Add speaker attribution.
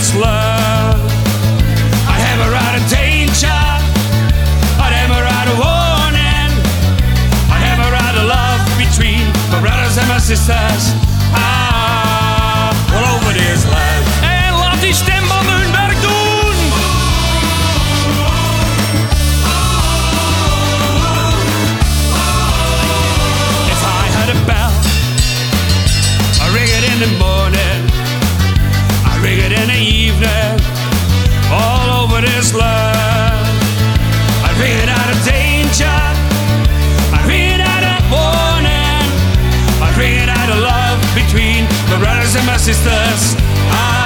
Speaker 1: this love. I have a right of danger. I have a right of warning. I have a right of love between my brothers and my sisters. I my brothers and my sisters. Ah,